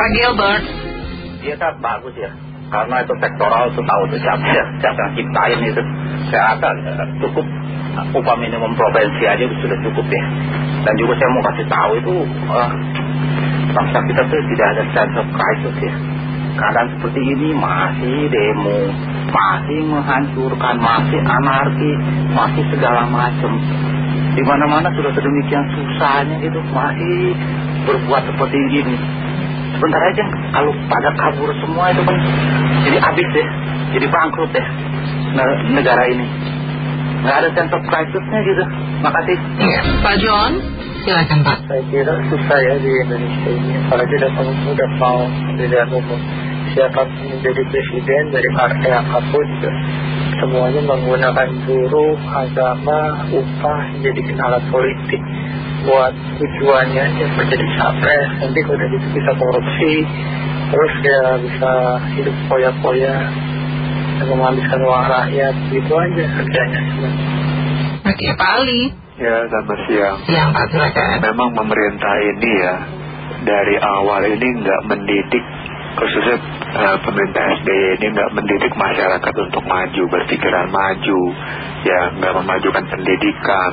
Pak Gilbert. Iya kan bagus ya. Karena itu sektoral itu tahu tuh siapa, siapa yang ciptain itu. Saya rasa cukup upah minimum provinsi aja sudah cukup ya. Dan juga saya mau kasih tahu itu uh, bangsa kita tuh tidak ada sense of crisis ya. Keadaan seperti ini masih demo, masih menghancurkan, masih anarki, masih segala macam. Di mana-mana sudah sedemikian susahnya itu masih berbuat seperti ini. Sebentar aja kalau pada kabur semua itu kan jadi habis ya, jadi bangkrut ya negara ini. Nggak ada sense of crisisnya gitu. Makasih. Iya. Pak John, silakan Pak. Saya kira susah ya di Indonesia ini. Apalagi udah, udah mau pilihan umum. Siapa menjadi presiden dari partai apa pun juga. Semuanya menggunakan buruh, agama, upah, jadi alat politik buat tujuannya dia menjadi capres. Nanti kalau udah gitu bisa korupsi terus dia bisa hidup poya-poya dan menghabiskan uang rakyat gitu aja kerjanya Oke Pak Ali. Ya selamat siang. Siang Pak. Silakan. Memang pemerintah ini ya dari awal ini nggak mendidik khususnya uh, pemerintah SBY ini nggak mendidik masyarakat untuk maju berpikiran maju. Ya nggak memajukan pendidikan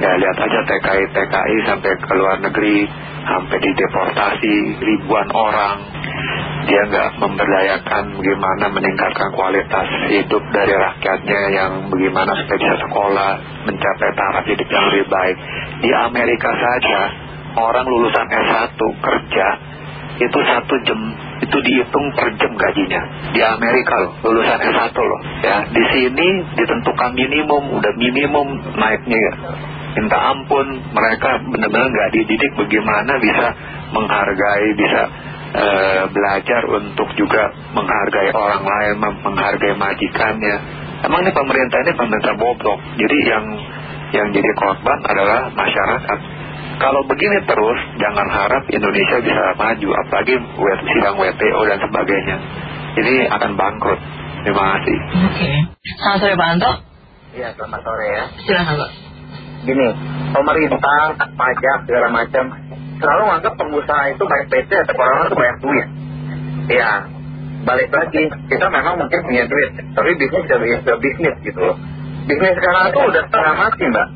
ya lihat aja TKI TKI sampai ke luar negeri sampai dideportasi ribuan orang. Dia nggak memberdayakan bagaimana meningkatkan kualitas hidup dari rakyatnya yang bagaimana supaya bisa sekolah mencapai taraf hidup yang lebih baik. Di Amerika saja orang lulusan S1 kerja itu satu jam itu dihitung per jam gajinya. Di Amerika loh lulusan S1 loh. Ya di sini ditentukan minimum udah minimum naiknya ya minta ampun. Mereka benar-benar nggak dididik bagaimana bisa menghargai bisa eh, belajar untuk juga menghargai orang lain menghargai majikannya. Emang ini pemerintah ini pemerintah bobrok. Jadi yang yang jadi korban adalah masyarakat. Kalau begini terus jangan harap Indonesia bisa maju apalagi sidang WTO dan sebagainya. Jadi akan bangkrut. Terima kasih. Oke. Selamat sore Pak Anto. Iya selamat sore ya. Silahkan Pak gini pemerintah pajak segala macam selalu anggap pengusaha itu banyak PT atau orang itu banyak duit. Ya balik lagi kita memang mungkin punya duit tapi bisnis sudah bisnis gitu loh. Bisnis sekarang itu udah setengah mati mbak.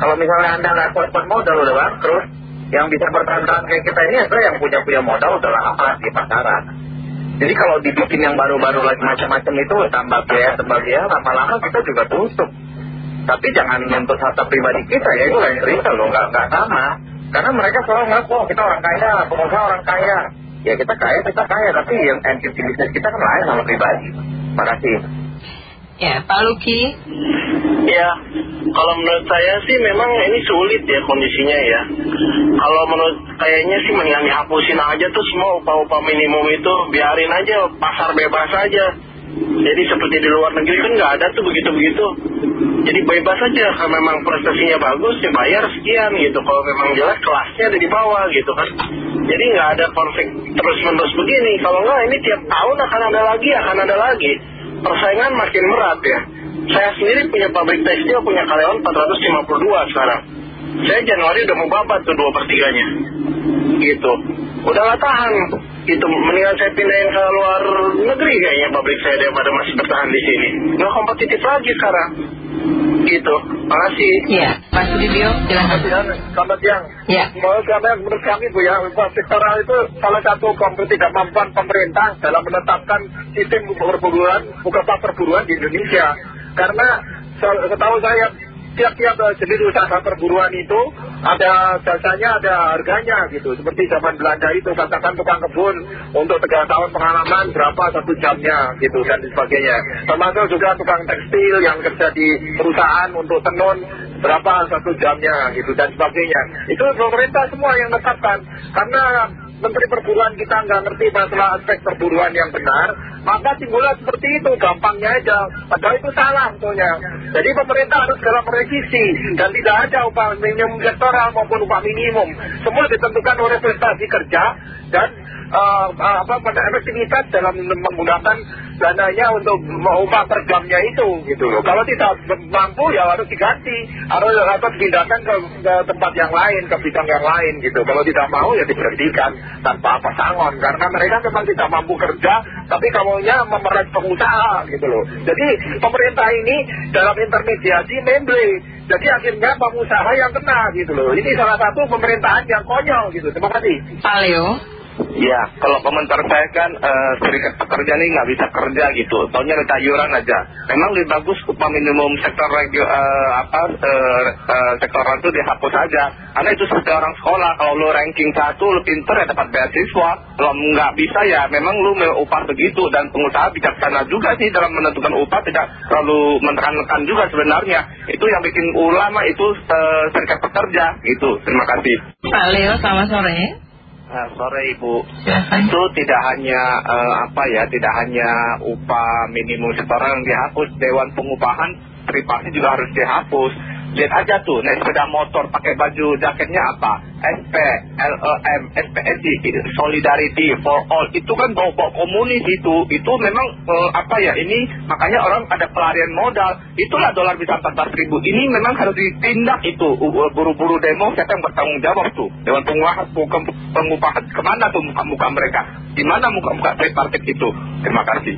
Kalau misalnya anda nggak kuat modal udah bangkrut. Yang bisa bertahan kayak kita ini adalah yang punya punya modal udah lama di pasaran. Jadi kalau dibikin yang baru-baru lagi macam-macam itu tambah biaya tambah biaya lama-lama kita juga tutup tapi jangan menyentuh harta pribadi kita ya itu lain cerita loh nggak nggak sama. Karena mereka selalu ngaku oh, kita orang kaya pengusaha orang kaya. Ya kita kaya kita kaya tapi yang entity bisnis kita kan lain sama pribadi. Makasih ya Pak Luki. Ya kalau menurut saya sih memang ini sulit ya kondisinya ya. Kalau menurut kayaknya sih mendingan dihapusin aja tuh semua upah-upah minimum itu biarin aja pasar bebas aja jadi seperti di luar negeri kan nggak ada tuh begitu-begitu. Jadi bebas aja kalau memang prestasinya bagus ya bayar sekian gitu. Kalau memang jelas kelasnya ada di bawah gitu kan. Jadi nggak ada konflik terus-menerus begini. Kalau nggak ini tiap tahun akan ada lagi, akan ada lagi. Persaingan makin berat ya. Saya sendiri punya pabrik tekstil, punya karyawan 452 sekarang. Saya Januari udah mau babat tuh dua pertiganya. Gitu. Udah nggak tahan itu mendingan saya pindahin ke luar negeri kayaknya pabrik saya daripada masih bertahan di sini. Nggak kompetitif lagi sekarang. Gitu. Makasih. Iya Pak Sudibyo silahkan selamat siang. Ya menurut kami, menurut kami Bu ya sektoral itu salah satu ketidakmampuan pemerintah dalam menetapkan sistem perburuan buka perburuan di Indonesia. Karena setahu saya tiap-tiap jenis usaha perburuan itu ada jasanya, ada harganya gitu. Seperti zaman Belanda itu, katakan tukang kebun untuk tiga tahun pengalaman berapa satu jamnya gitu dan sebagainya. Termasuk juga tukang tekstil yang kerja di perusahaan untuk tenun berapa satu jamnya gitu dan sebagainya. Itu pemerintah semua yang menetapkan. Karena Menteri Perburuan kita nggak ngerti masalah aspek perburuan yang benar, maka timbullah seperti itu, gampangnya aja. Padahal itu salah sebetulnya. Jadi pemerintah harus segera merevisi dan tidak ada upah minimum sektoral maupun upah minimum. Semua ditentukan oleh prestasi kerja dan eh, apa, efektivitas dalam menggunakan dananya untuk upah per itu gitu loh. Kalau tidak mampu ya harus diganti, harus atau dipindahkan ke, ke tempat yang lain, ke bidang yang lain gitu. Kalau tidak mau ya diberhentikan tanpa apa sangon karena mereka memang tidak mampu kerja, tapi kamunya memeras pengusaha gitu loh. Jadi pemerintah ini dalam intermediasi memble. Jadi akhirnya pengusaha yang kena gitu loh. Ini salah satu pemerintahan yang konyol gitu. Terima kasih. Pak Leo. Ya, kalau komentar saya kan eh, serikat pekerja ini nggak bisa kerja gitu, taunya minta iuran aja. Memang lebih bagus upah minimum sektor regio, eh, apa eh, eh, sektoral itu dihapus aja, karena itu seperti orang sekolah. Kalau lu ranking satu, lu pinter ya dapat beasiswa. Kalau nggak bisa ya, memang lu upah begitu dan pengusaha bijaksana juga sih dalam menentukan upah tidak terlalu menekankan juga sebenarnya. Itu yang bikin ulama itu eh, serikat pekerja gitu. Terima kasih. Pak Leo, selamat sore. Nah, sore Ibu. Silakan. Itu tidak hanya eh, apa ya, tidak hanya upah minimum setoran yang dihapus, Dewan Pengupahan Tripartit juga harus dihapus. Lihat aja tuh, naik sepeda motor pakai baju jaketnya apa? SP, LEM, SPSI, Solidarity for All. Itu kan bawa-bawa komunis itu. Itu memang eh, apa ya, ini makanya orang ada pelarian modal. Itulah dolar bisa 14 ribu. Ini memang harus ditindak itu. U- Buru-buru demo, siapa yang bertanggung jawab tuh? Dewan Pengupahan, pengupahan ke mana tuh muka-muka mereka? Di mana muka-muka tripartit itu? Terima kasih.